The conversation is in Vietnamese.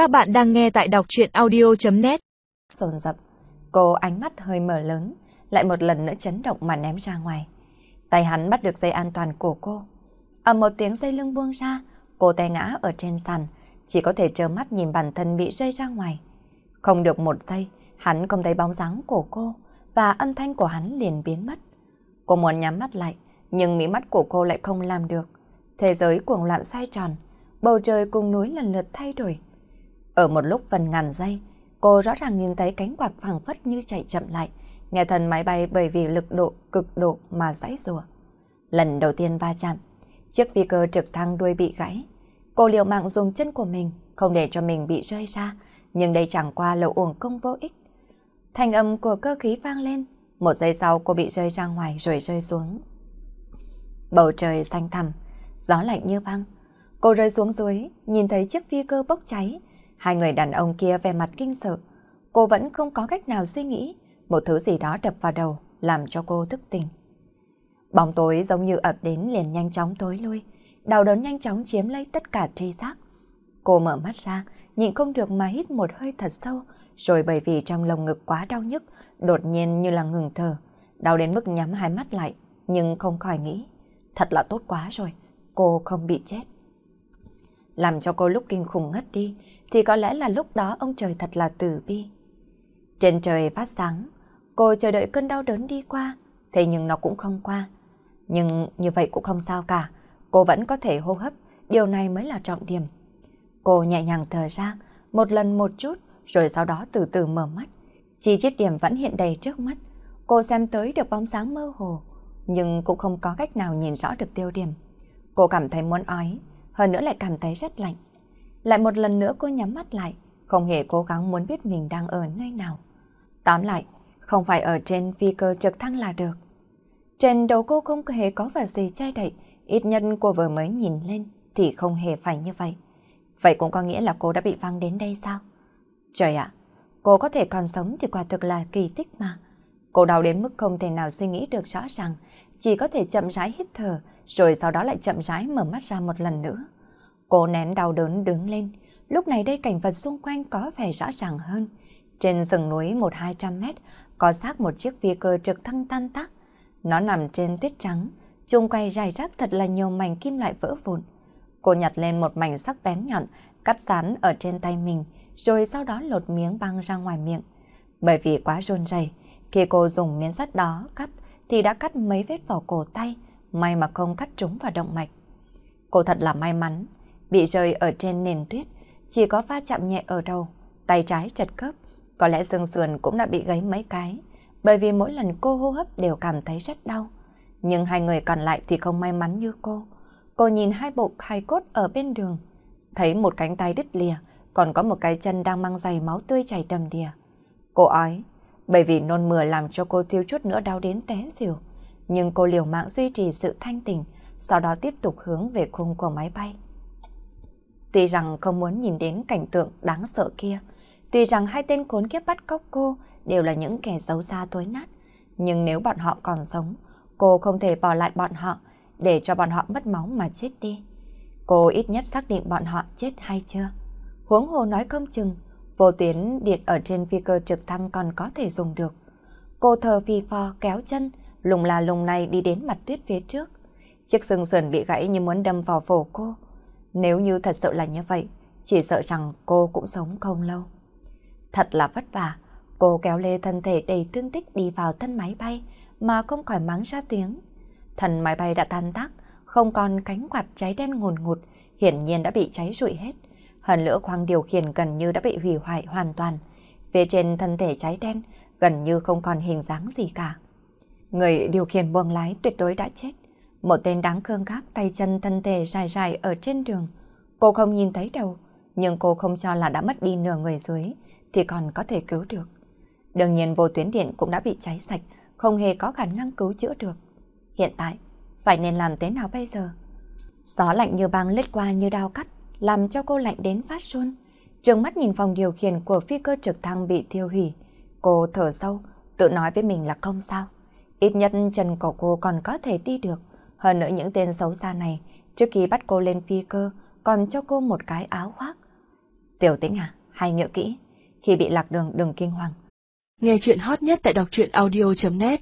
Các bạn đang nghe tại đọc chuyện audio.net sồn dập cô ánh mắt hơi mở lớn, lại một lần nữa chấn động mà ném ra ngoài. Tay hắn bắt được dây an toàn của cô. Ở một tiếng dây lưng buông ra, cô té ngã ở trên sàn, chỉ có thể trơ mắt nhìn bản thân bị rơi ra ngoài. Không được một giây, hắn không thấy bóng dáng của cô và âm thanh của hắn liền biến mất. Cô muốn nhắm mắt lại, nhưng mí mắt của cô lại không làm được. Thế giới cuồng loạn xoay tròn, bầu trời cùng núi lần lượt thay đổi. Ở một lúc phần ngàn giây, cô rõ ràng nhìn thấy cánh quạt phẳng phất như chạy chậm lại, nghe thần máy bay bởi vì lực độ cực độ mà giãy rùa. Lần đầu tiên va chạm, chiếc phi cơ trực thăng đuôi bị gãy. Cô liều mạng dùng chân của mình, không để cho mình bị rơi ra, nhưng đây chẳng qua là uổng công vô ích. Thành âm của cơ khí vang lên, một giây sau cô bị rơi ra ngoài rồi rơi xuống. Bầu trời xanh thẳm, gió lạnh như băng. Cô rơi xuống dưới, nhìn thấy chiếc phi cơ bốc cháy. Hai người đàn ông kia về mặt kinh sợ. Cô vẫn không có cách nào suy nghĩ. Một thứ gì đó đập vào đầu, làm cho cô thức tỉnh. Bóng tối giống như ập đến liền nhanh chóng tối lui. Đau đớn nhanh chóng chiếm lấy tất cả tri giác. Cô mở mắt ra, nhịn không được mà hít một hơi thật sâu. Rồi bởi vì trong lồng ngực quá đau nhức, đột nhiên như là ngừng thở. Đau đến mức nhắm hai mắt lại, nhưng không khỏi nghĩ. Thật là tốt quá rồi, cô không bị chết. Làm cho cô lúc kinh khủng ngất đi, thì có lẽ là lúc đó ông trời thật là tử bi. Trên trời phát sáng, cô chờ đợi cơn đau đớn đi qua, thế nhưng nó cũng không qua. Nhưng như vậy cũng không sao cả, cô vẫn có thể hô hấp, điều này mới là trọng điểm. Cô nhẹ nhàng thở ra, một lần một chút, rồi sau đó từ từ mở mắt. Chi tiết điểm vẫn hiện đầy trước mắt. Cô xem tới được bóng sáng mơ hồ, nhưng cũng không có cách nào nhìn rõ được tiêu điểm. Cô cảm thấy muốn ói, hơn nữa lại cảm thấy rất lạnh. Lại một lần nữa cô nhắm mắt lại, không hề cố gắng muốn biết mình đang ở nơi nào. Tóm lại, không phải ở trên phi cơ trực thăng là được. Trên đầu cô không hề có vật gì che đậy, ít nhất cô vừa mới nhìn lên thì không hề phải như vậy. Vậy cũng có nghĩa là cô đã bị văng đến đây sao? Trời ạ, cô có thể còn sống thì quả thực là kỳ tích mà. Cô đau đến mức không thể nào suy nghĩ được rõ ràng, chỉ có thể chậm rãi hít thở, rồi sau đó lại chậm rãi mở mắt ra một lần nữa. Cô nén đau đớn đứng lên, lúc này đây cảnh vật xung quanh có vẻ rõ ràng hơn. Trên rừng núi một hai trăm mét, có xác một chiếc phi cơ trực thăng tan tác. Nó nằm trên tuyết trắng, chung quay dài rác thật là nhiều mảnh kim loại vỡ vụn. Cô nhặt lên một mảnh sắc bén nhọn, cắt dán ở trên tay mình, rồi sau đó lột miếng băng ra ngoài miệng. Bởi vì quá run rẩy, khi cô dùng miếng sắt đó cắt thì đã cắt mấy vết vào cổ tay, may mà không cắt trúng vào động mạch. Cô thật là may mắn, bị rơi ở trên nền tuyết, chỉ có va chạm nhẹ ở đầu, tay trái chật khớp, có lẽ xương sườn cũng đã bị gãy mấy cái, bởi vì mỗi lần cô hô hấp đều cảm thấy rất đau. Nhưng hai người còn lại thì không may mắn như cô. Cô nhìn hai bộ khai cốt ở bên đường, thấy một cánh tay đứt lìa, còn có một cái chân đang mang giày máu tươi chảy đầm đìa. Cô ói, bởi vì nôn mửa làm cho cô thiếu chút nữa đau đến té xỉu. Nhưng cô liều mạng duy trì sự thanh tỉnh, sau đó tiếp tục hướng về khung của máy bay. Tuy rằng không muốn nhìn đến cảnh tượng đáng sợ kia, tuy rằng hai tên khốn kiếp bắt cóc cô đều là những kẻ xấu xa tối nát, nhưng nếu bọn họ còn sống, cô không thể bỏ lại bọn họ để cho bọn họ mất máu mà chết đi. Cô ít nhất xác định bọn họ chết hay chưa. Huống hồ nói không chừng, vô tuyến điện ở trên phi cơ trực thăng còn có thể dùng được. Cô thờ phi phò kéo chân, lùng là lùng này đi đến mặt tuyết phía trước. Chiếc xương sườn bị gãy như muốn đâm vào phổ cô. Nếu như thật sự là như vậy, chỉ sợ rằng cô cũng sống không lâu. Thật là vất vả, cô kéo lê thân thể đầy thương tích đi vào thân máy bay mà không khỏi mắng ra tiếng. thân máy bay đã tan tác, không còn cánh quạt cháy đen ngùn ngụt, hiển nhiên đã bị cháy rụi hết. Hơn nữa khoang điều khiển gần như đã bị hủy hoại hoàn toàn. Phía trên thân thể cháy đen gần như không còn hình dáng gì cả. Người điều khiển buồng lái tuyệt đối đã chết. Một tên đáng khương khác tay chân thân thể dài dài ở trên đường. Cô không nhìn thấy đâu, nhưng cô không cho là đã mất đi nửa người dưới, thì còn có thể cứu được. Đương nhiên vô tuyến điện cũng đã bị cháy sạch, không hề có khả năng cứu chữa được. Hiện tại, phải nên làm thế nào bây giờ? Gió lạnh như băng lết qua như đao cắt, làm cho cô lạnh đến phát run. Trường mắt nhìn phòng điều khiển của phi cơ trực thăng bị thiêu hủy. Cô thở sâu, tự nói với mình là không sao. Ít nhất chân của cô còn có thể đi được. Hơn nữa những tên xấu xa này, trước khi bắt cô lên phi cơ, còn cho cô một cái áo khoác. Tiểu tĩnh à, hay nhớ kỹ, khi bị lạc đường đừng kinh hoàng. Nghe chuyện hot nhất tại đọc truyện audio.net